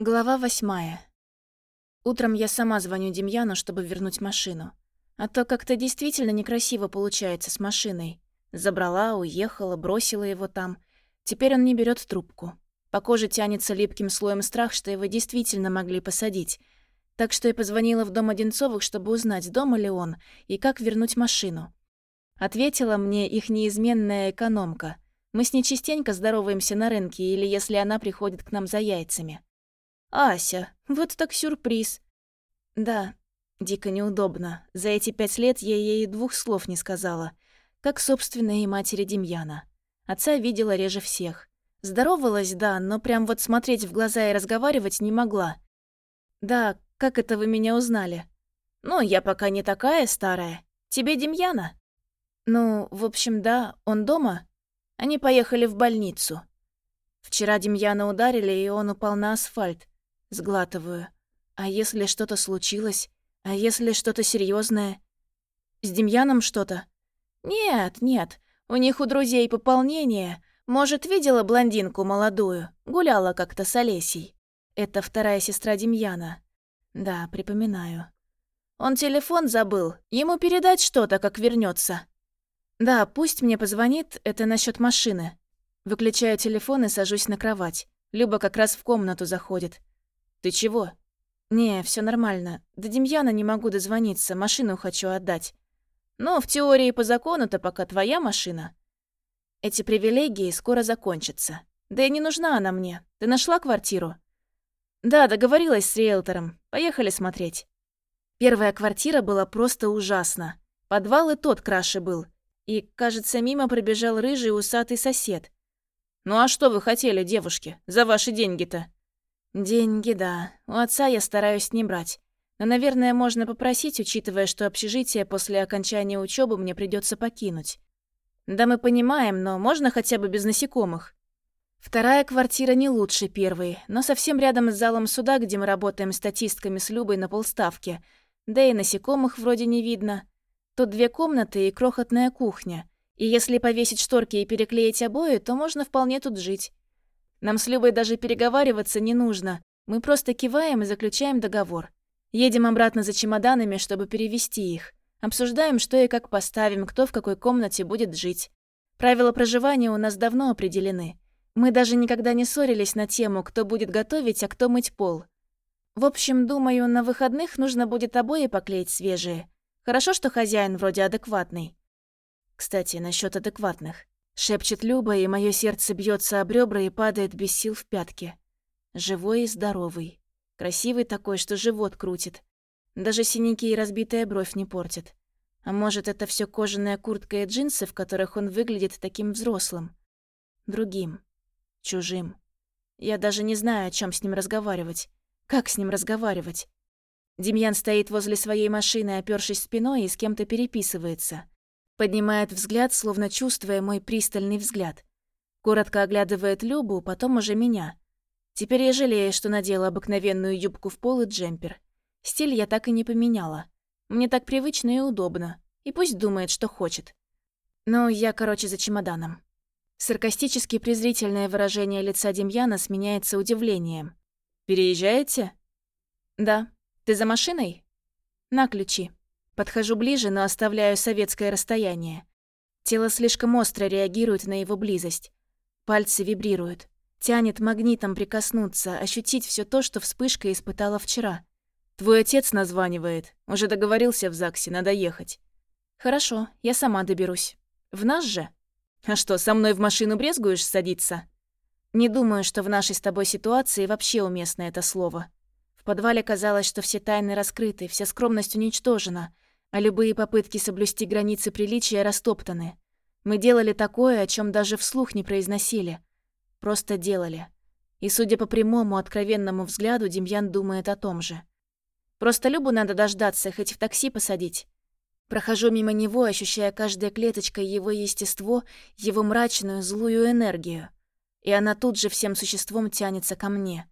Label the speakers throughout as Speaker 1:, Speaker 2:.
Speaker 1: Глава восьмая. Утром я сама звоню Демьяну, чтобы вернуть машину. А то как-то действительно некрасиво получается с машиной. Забрала, уехала, бросила его там. Теперь он не берет трубку. По коже тянется липким слоем страх, что его действительно могли посадить. Так что я позвонила в дом Одинцовых, чтобы узнать, дома ли он и как вернуть машину. Ответила мне их неизменная экономка. Мы с ней частенько здороваемся на рынке или если она приходит к нам за яйцами. «Ася, вот так сюрприз». «Да, дико неудобно. За эти пять лет я ей двух слов не сказала. Как, собственно, матери Демьяна. Отца видела реже всех. Здоровалась, да, но прям вот смотреть в глаза и разговаривать не могла. Да, как это вы меня узнали? Ну, я пока не такая старая. Тебе Демьяна? Ну, в общем, да, он дома. Они поехали в больницу. Вчера Демьяна ударили, и он упал на асфальт. Сглатываю. А если что-то случилось? А если что-то серьезное? С Демьяном что-то? Нет, нет. У них у друзей пополнение. Может, видела блондинку молодую? Гуляла как-то с Олесей. Это вторая сестра Демьяна. Да, припоминаю. Он телефон забыл. Ему передать что-то, как вернется. Да, пусть мне позвонит, это насчет машины. Выключаю телефон и сажусь на кровать. Люба как раз в комнату заходит. «Ты чего?» «Не, все нормально. До Демьяна не могу дозвониться, машину хочу отдать». «Ну, в теории по закону-то пока твоя машина». «Эти привилегии скоро закончатся. Да и не нужна она мне. Ты нашла квартиру?» «Да, договорилась с риэлтором. Поехали смотреть». Первая квартира была просто ужасна. Подвал и тот краше был. И, кажется, мимо пробежал рыжий усатый сосед. «Ну а что вы хотели, девушки, за ваши деньги-то?» Деньги, да. У отца я стараюсь не брать. Но, наверное, можно попросить, учитывая, что общежитие после окончания учебы мне придется покинуть. Да мы понимаем, но можно хотя бы без насекомых. Вторая квартира не лучше первой, но совсем рядом с залом суда, где мы работаем статистками с Любой на полставке. Да и насекомых вроде не видно. Тут две комнаты и крохотная кухня. И если повесить шторки и переклеить обои, то можно вполне тут жить. Нам с Любой даже переговариваться не нужно. Мы просто киваем и заключаем договор. Едем обратно за чемоданами, чтобы перевести их. Обсуждаем, что и как поставим, кто в какой комнате будет жить. Правила проживания у нас давно определены. Мы даже никогда не ссорились на тему, кто будет готовить, а кто мыть пол. В общем, думаю, на выходных нужно будет обои поклеить свежие. Хорошо, что хозяин вроде адекватный. Кстати, насчет адекватных. Шепчет Люба, и мое сердце бьется об ребра и падает без сил в пятки. Живой и здоровый. Красивый такой, что живот крутит. Даже синяки и разбитая бровь не портит. А может, это все кожаная куртка и джинсы, в которых он выглядит таким взрослым? Другим. Чужим. Я даже не знаю, о чем с ним разговаривать. Как с ним разговаривать? Демьян стоит возле своей машины, опёршись спиной, и с кем-то переписывается. Поднимает взгляд, словно чувствуя мой пристальный взгляд. Коротко оглядывает Любу, потом уже меня. Теперь я жалею, что надела обыкновенную юбку в пол и джемпер. Стиль я так и не поменяла. Мне так привычно и удобно. И пусть думает, что хочет. Но я, короче, за чемоданом. Саркастически презрительное выражение лица Демьяна сменяется удивлением. «Переезжаете?» «Да. Ты за машиной?» «На ключи». Подхожу ближе, но оставляю советское расстояние. Тело слишком остро реагирует на его близость. Пальцы вибрируют. Тянет магнитом прикоснуться, ощутить все то, что вспышка испытала вчера. «Твой отец названивает. Уже договорился в ЗАГСе, надо ехать». «Хорошо, я сама доберусь. В нас же?» «А что, со мной в машину брезгуешь садиться?» «Не думаю, что в нашей с тобой ситуации вообще уместно это слово. В подвале казалось, что все тайны раскрыты, вся скромность уничтожена, а любые попытки соблюсти границы приличия растоптаны. Мы делали такое, о чем даже вслух не произносили. Просто делали. И, судя по прямому, откровенному взгляду, Демьян думает о том же. Просто Любу надо дождаться, хоть в такси посадить. Прохожу мимо него, ощущая каждой клеточкой его естество, его мрачную, злую энергию. И она тут же всем существом тянется ко мне.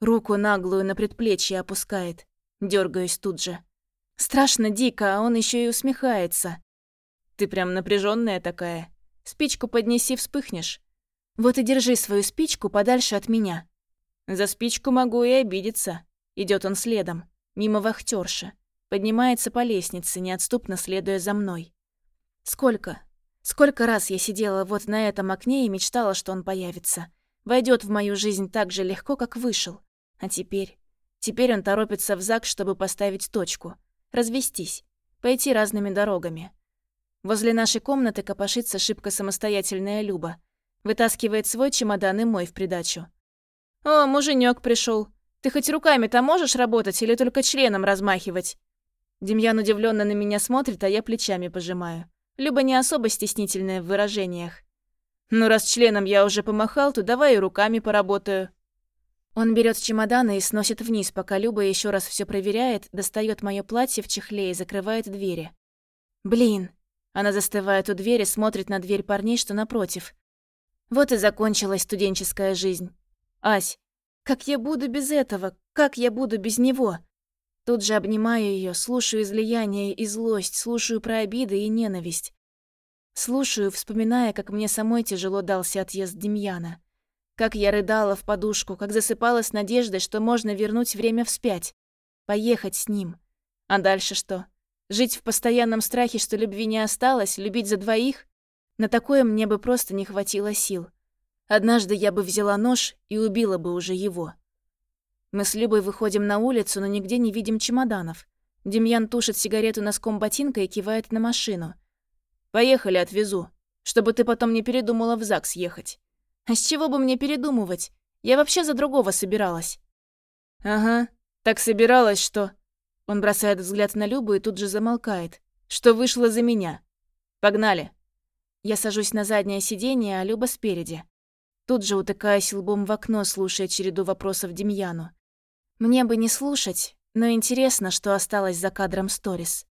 Speaker 1: Руку наглую на предплечье опускает. Дёргаюсь тут же. Страшно дико, а он еще и усмехается. Ты прям напряженная такая. Спичку поднеси, вспыхнешь. Вот и держи свою спичку подальше от меня. За спичку могу и обидеться. Идет он следом, мимо вахтерши. Поднимается по лестнице, неотступно следуя за мной. Сколько? Сколько раз я сидела вот на этом окне и мечтала, что он появится. Войдет в мою жизнь так же легко, как вышел. А теперь... Теперь он торопится в ЗАГС, чтобы поставить точку. Развестись. Пойти разными дорогами. Возле нашей комнаты копошится шибко самостоятельная Люба. Вытаскивает свой чемодан и мой в придачу. «О, муженек пришел. Ты хоть руками-то можешь работать или только членом размахивать?» Демьян удивленно на меня смотрит, а я плечами пожимаю. Люба не особо стеснительная в выражениях. «Ну, раз членом я уже помахал, то давай и руками поработаю». Он берет чемодан и сносит вниз, пока Люба еще раз все проверяет, достает мое платье в чехле и закрывает двери. «Блин!» Она застывает у двери, смотрит на дверь парней, что напротив. Вот и закончилась студенческая жизнь. Ась, как я буду без этого? Как я буду без него? Тут же обнимаю ее, слушаю излияние и злость, слушаю про обиды и ненависть. Слушаю, вспоминая, как мне самой тяжело дался отъезд Демьяна. Как я рыдала в подушку, как засыпала с надеждой, что можно вернуть время вспять. Поехать с ним. А дальше что? Жить в постоянном страхе, что любви не осталось, любить за двоих? На такое мне бы просто не хватило сил. Однажды я бы взяла нож и убила бы уже его. Мы с Любой выходим на улицу, но нигде не видим чемоданов. Демьян тушит сигарету носком ботинка и кивает на машину. «Поехали, отвезу. Чтобы ты потом не передумала в ЗАГС ехать». «А с чего бы мне передумывать? Я вообще за другого собиралась». «Ага, так собиралась, что...» Он бросает взгляд на Любу и тут же замолкает. «Что вышло за меня. Погнали». Я сажусь на заднее сиденье, а Люба спереди. Тут же утыкаясь лбом в окно, слушая череду вопросов Демьяну. Мне бы не слушать, но интересно, что осталось за кадром сторис.